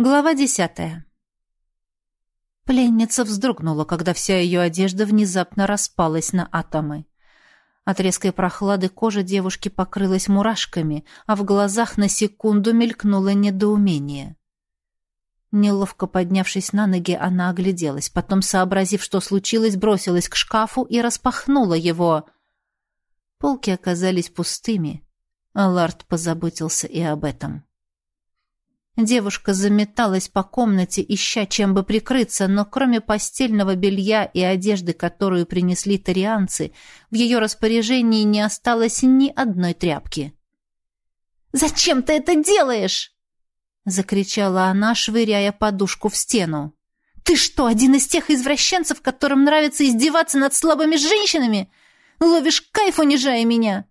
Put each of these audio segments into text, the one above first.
Глава десятая. Пленница вздрогнула, когда вся ее одежда внезапно распалась на атомы. От резкой прохлады кожа девушки покрылась мурашками, а в глазах на секунду мелькнуло недоумение. Неловко поднявшись на ноги, она огляделась, потом, сообразив, что случилось, бросилась к шкафу и распахнула его. Полки оказались пустыми, а Ларт позаботился и об этом. Девушка заметалась по комнате, ища чем бы прикрыться, но кроме постельного белья и одежды, которую принесли тарианцы, в ее распоряжении не осталось ни одной тряпки. «Зачем ты это делаешь?» — закричала она, швыряя подушку в стену. «Ты что, один из тех извращенцев, которым нравится издеваться над слабыми женщинами? Ловишь кайф, унижая меня?»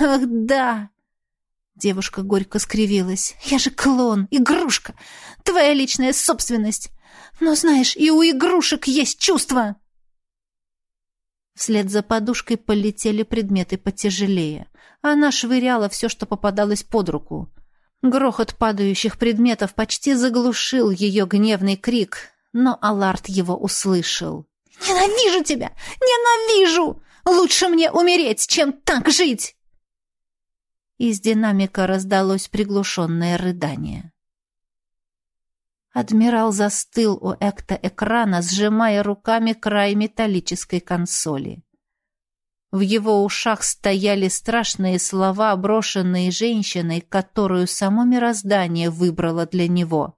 «Ах, да!» Девушка горько скривилась. «Я же клон, игрушка, твоя личная собственность. Но знаешь, и у игрушек есть чувства!» Вслед за подушкой полетели предметы потяжелее. Она швыряла все, что попадалось под руку. Грохот падающих предметов почти заглушил ее гневный крик, но Аларт его услышал. «Ненавижу тебя! Ненавижу! Лучше мне умереть, чем так жить!» Из динамика раздалось приглушенное рыдание. Адмирал застыл у экта экрана, сжимая руками край металлической консоли. В его ушах стояли страшные слова, брошенные женщиной, которую само мироздание выбрало для него.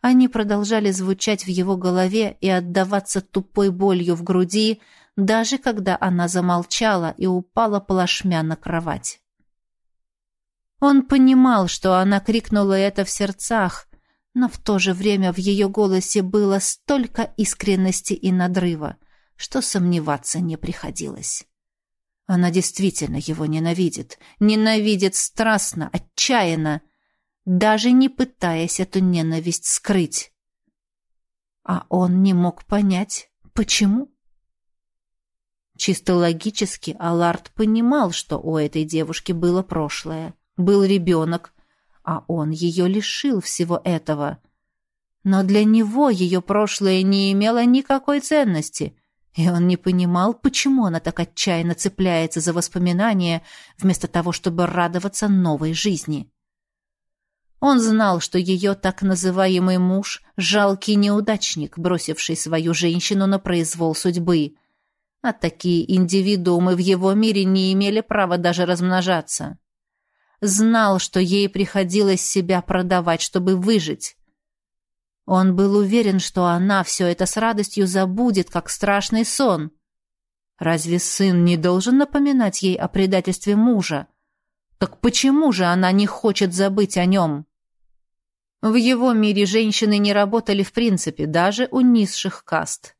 Они продолжали звучать в его голове и отдаваться тупой болью в груди, даже когда она замолчала и упала плашмя на кровать. Он понимал, что она крикнула это в сердцах, но в то же время в ее голосе было столько искренности и надрыва, что сомневаться не приходилось. Она действительно его ненавидит, ненавидит страстно, отчаянно, даже не пытаясь эту ненависть скрыть. А он не мог понять, почему. Чисто логически Аларт понимал, что у этой девушки было прошлое был ребенок, а он ее лишил всего этого. Но для него ее прошлое не имело никакой ценности, и он не понимал, почему она так отчаянно цепляется за воспоминания, вместо того, чтобы радоваться новой жизни. Он знал, что ее так называемый муж — жалкий неудачник, бросивший свою женщину на произвол судьбы. А такие индивидуумы в его мире не имели права даже размножаться знал, что ей приходилось себя продавать, чтобы выжить. Он был уверен, что она все это с радостью забудет, как страшный сон. Разве сын не должен напоминать ей о предательстве мужа? Так почему же она не хочет забыть о нем? В его мире женщины не работали в принципе, даже у низших каст.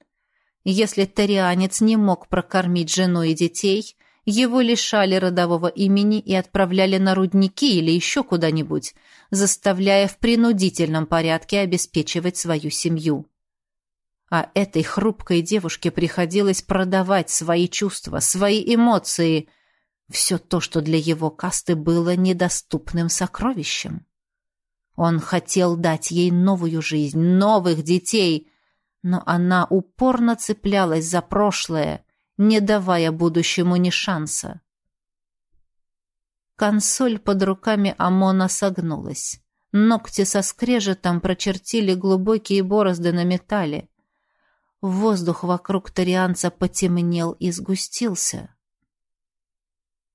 Если тарианец не мог прокормить жену и детей – его лишали родового имени и отправляли на рудники или еще куда-нибудь, заставляя в принудительном порядке обеспечивать свою семью. А этой хрупкой девушке приходилось продавать свои чувства, свои эмоции, все то, что для его касты было недоступным сокровищем. Он хотел дать ей новую жизнь, новых детей, но она упорно цеплялась за прошлое, не давая будущему ни шанса. Консоль под руками Амона согнулась. Ногти со скрежетом прочертили глубокие борозды на металле. Воздух вокруг тарианца потемнел и сгустился.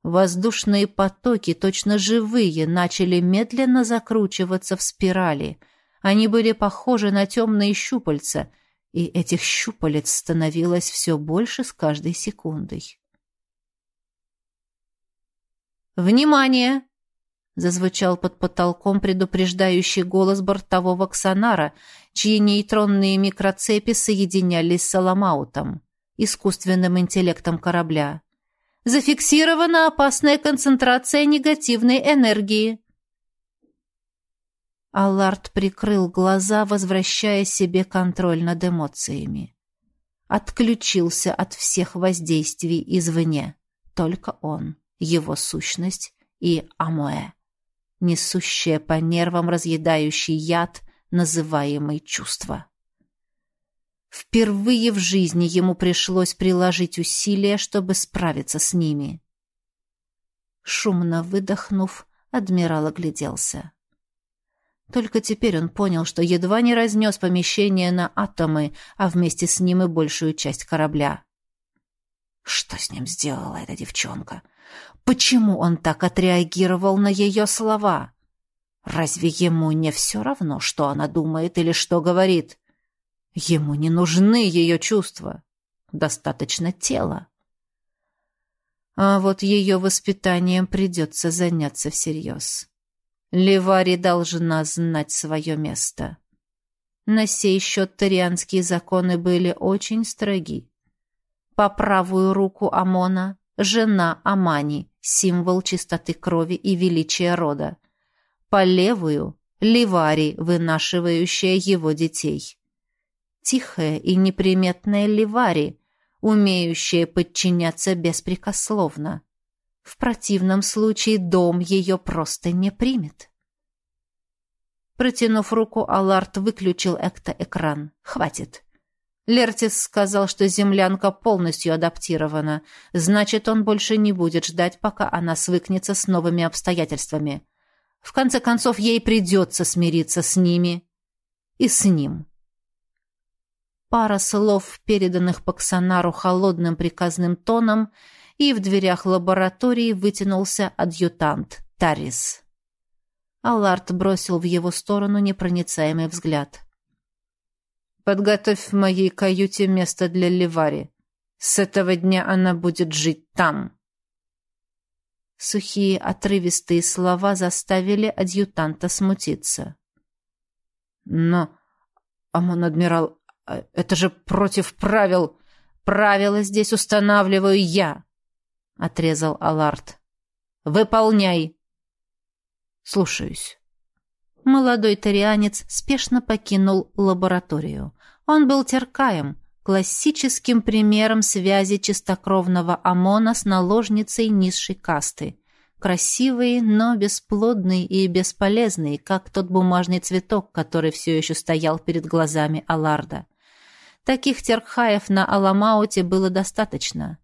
Воздушные потоки, точно живые, начали медленно закручиваться в спирали. Они были похожи на темные щупальца — и этих щупалец становилось все больше с каждой секундой. «Внимание!» — зазвучал под потолком предупреждающий голос бортового ксонара, чьи нейтронные микроцепи соединялись с Аламаутом, искусственным интеллектом корабля. «Зафиксирована опасная концентрация негативной энергии. Аллард прикрыл глаза, возвращая себе контроль над эмоциями. Отключился от всех воздействий извне. Только он, его сущность и Амоэ. несущее по нервам разъедающий яд, называемый чувство. Впервые в жизни ему пришлось приложить усилия, чтобы справиться с ними. Шумно выдохнув, адмирал огляделся. Только теперь он понял, что едва не разнес помещение на атомы, а вместе с ним и большую часть корабля. Что с ним сделала эта девчонка? Почему он так отреагировал на ее слова? Разве ему не все равно, что она думает или что говорит? Ему не нужны ее чувства. Достаточно тела. А вот ее воспитанием придется заняться всерьез. Левари должна знать свое место. На сей счет тарианские законы были очень строги. По правую руку Амона — жена Амани, символ чистоты крови и величия рода. По левую — Ливари, вынашивающая его детей. Тихая и неприметная Ливари, умеющая подчиняться беспрекословно. В противном случае дом ее просто не примет. Протянув руку, Аларт выключил экто-экран. «Хватит». Лертис сказал, что землянка полностью адаптирована. Значит, он больше не будет ждать, пока она свыкнется с новыми обстоятельствами. В конце концов, ей придется смириться с ними и с ним. Пара слов, переданных по Ксанару холодным приказным тоном, и в дверях лаборатории вытянулся адъютант Тарис. Аллард бросил в его сторону непроницаемый взгляд. «Подготовь в моей каюте место для Ливари. С этого дня она будет жить там». Сухие отрывистые слова заставили адъютанта смутиться. «Но, Амон-адмирал, а это же против правил. Правила здесь устанавливаю я!» — отрезал Аларт. «Выполняй!» «Слушаюсь». Молодой тарианец спешно покинул лабораторию. Он был теркаем, классическим примером связи чистокровного ОМОНа с наложницей низшей касты. Красивый, но бесплодный и бесполезный, как тот бумажный цветок, который все еще стоял перед глазами Аларда. Таких терхаев на Аламауте было достаточно.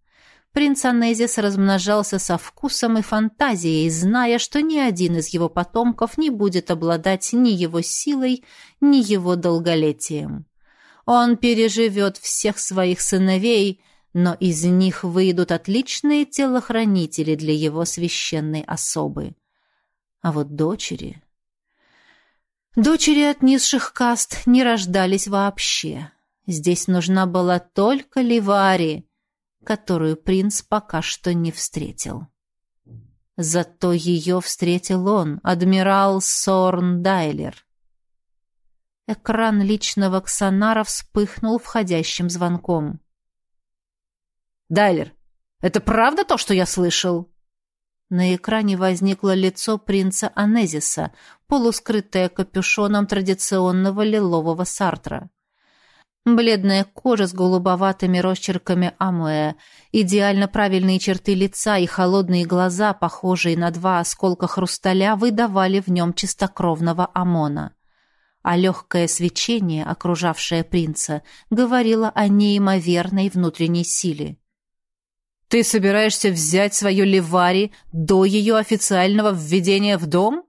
Принц Анезис размножался со вкусом и фантазией, зная, что ни один из его потомков не будет обладать ни его силой, ни его долголетием. Он переживет всех своих сыновей, но из них выйдут отличные телохранители для его священной особы. А вот дочери... Дочери от низших каст не рождались вообще. Здесь нужна была только Ливари, которую принц пока что не встретил. Зато ее встретил он, адмирал Сорн Дайлер. Экран личного ксонара вспыхнул входящим звонком. «Дайлер, это правда то, что я слышал?» На экране возникло лицо принца Анезиса, полускрытое капюшоном традиционного лилового сартра. Бледная кожа с голубоватыми росчерками амуэ, идеально правильные черты лица и холодные глаза, похожие на два осколка хрусталя, выдавали в нем чистокровного Амона. А легкое свечение, окружавшее принца, говорило о неимоверной внутренней силе. «Ты собираешься взять свою Ливари до ее официального введения в дом?»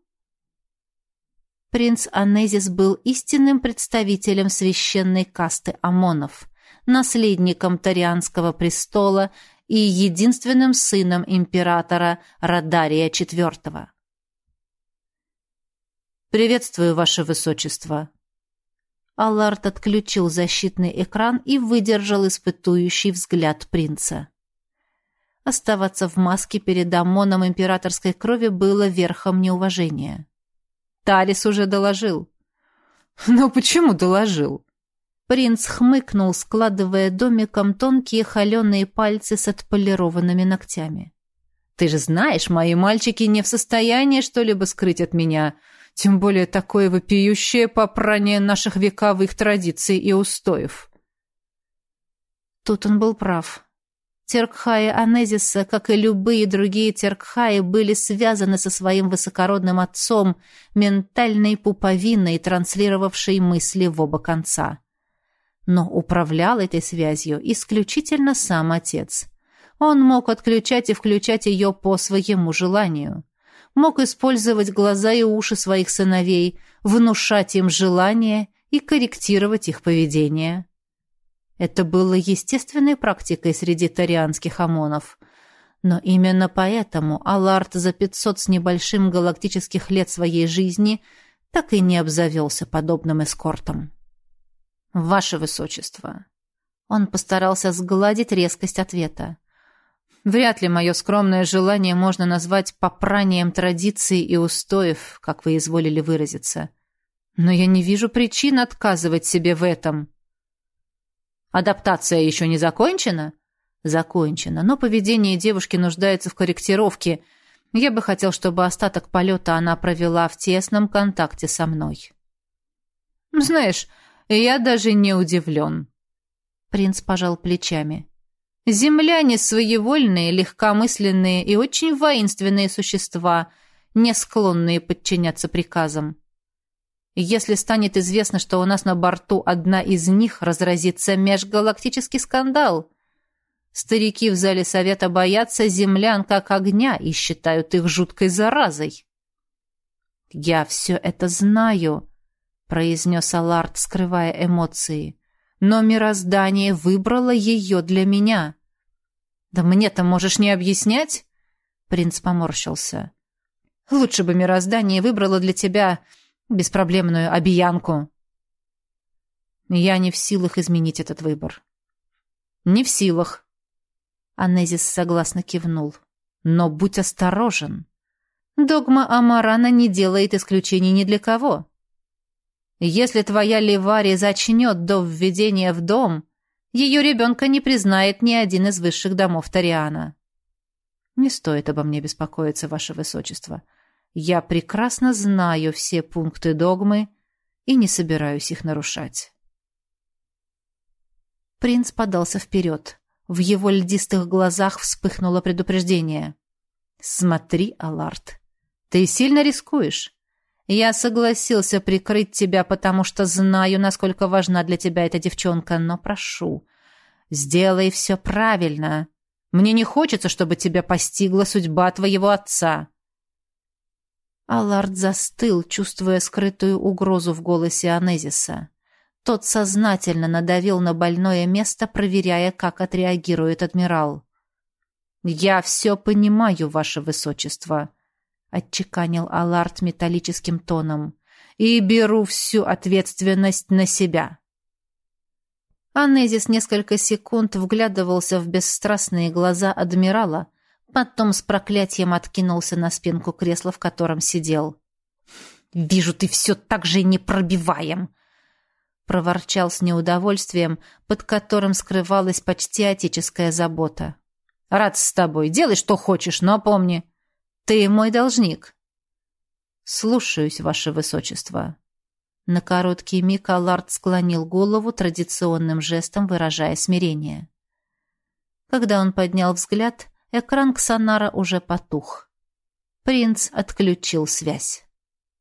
Принц Анезис был истинным представителем священной касты Амонов, наследником Тарианского престола и единственным сыном императора Радария IV. «Приветствую, Ваше Высочество!» Аллард отключил защитный экран и выдержал испытующий взгляд принца. Оставаться в маске перед Амоном императорской крови было верхом неуважения. Тарис уже доложил. Но почему доложил? Принц хмыкнул, складывая домиком тонкие холеные пальцы с отполированными ногтями. Ты же знаешь, мои мальчики не в состоянии что-либо скрыть от меня, тем более такое вопиющее попрание наших вековых традиций и устоев. Тут он был прав. Теркхаи Анезиса, как и любые другие Теркхаи, были связаны со своим высокородным отцом, ментальной пуповиной, транслировавшей мысли в оба конца. Но управлял этой связью исключительно сам отец. Он мог отключать и включать ее по своему желанию. Мог использовать глаза и уши своих сыновей, внушать им желания и корректировать их поведение. Это было естественной практикой среди тарианских ОМОНов. Но именно поэтому Аларт за пятьсот с небольшим галактических лет своей жизни так и не обзавелся подобным эскортом. «Ваше Высочество!» Он постарался сгладить резкость ответа. «Вряд ли мое скромное желание можно назвать попранием традиций и устоев, как вы изволили выразиться. Но я не вижу причин отказывать себе в этом». Адаптация еще не закончена? Закончена, но поведение девушки нуждается в корректировке. Я бы хотел, чтобы остаток полета она провела в тесном контакте со мной. Знаешь, я даже не удивлен. Принц пожал плечами. Земляне своевольные, легкомысленные и очень воинственные существа, не склонные подчиняться приказам. Если станет известно, что у нас на борту одна из них, разразится межгалактический скандал. Старики в зале совета боятся землян как огня и считают их жуткой заразой. «Я все это знаю», — произнес Аларт, скрывая эмоции. «Но мироздание выбрало ее для меня». «Да мне-то можешь не объяснять?» Принц поморщился. «Лучше бы мироздание выбрало для тебя беспроблемную обиянку. Я не в силах изменить этот выбор. Не в силах. Анезис согласно кивнул. Но будь осторожен. Догма Амарана не делает исключений ни для кого. Если твоя Ливари зачнет до введения в дом, ее ребенка не признает ни один из высших домов Тариана. Не стоит обо мне беспокоиться, ваше высочество. — я прекрасно знаю все пункты догмы и не собираюсь их нарушать. Принц подался вперед. В его льдистых глазах вспыхнуло предупреждение. «Смотри, Аларт, ты сильно рискуешь. Я согласился прикрыть тебя, потому что знаю, насколько важна для тебя эта девчонка, но прошу, сделай все правильно. Мне не хочется, чтобы тебя постигла судьба твоего отца». Аллард застыл, чувствуя скрытую угрозу в голосе Анезиса. Тот сознательно надавил на больное место, проверяя, как отреагирует адмирал. «Я все понимаю, ваше высочество», — отчеканил Аллард металлическим тоном, «и беру всю ответственность на себя». Анезис несколько секунд вглядывался в бесстрастные глаза адмирала, Потом с проклятием откинулся на спинку кресла, в котором сидел. «Вижу, ты все так же непробиваем!» проворчал с неудовольствием, под которым скрывалась почти отеческая забота. «Рад с тобой. Делай, что хочешь, но помни, ты мой должник». «Слушаюсь, ваше высочество». На короткий миг Аллард склонил голову традиционным жестом, выражая смирение. Когда он поднял взгляд, Экран Ксанара уже потух. Принц отключил связь.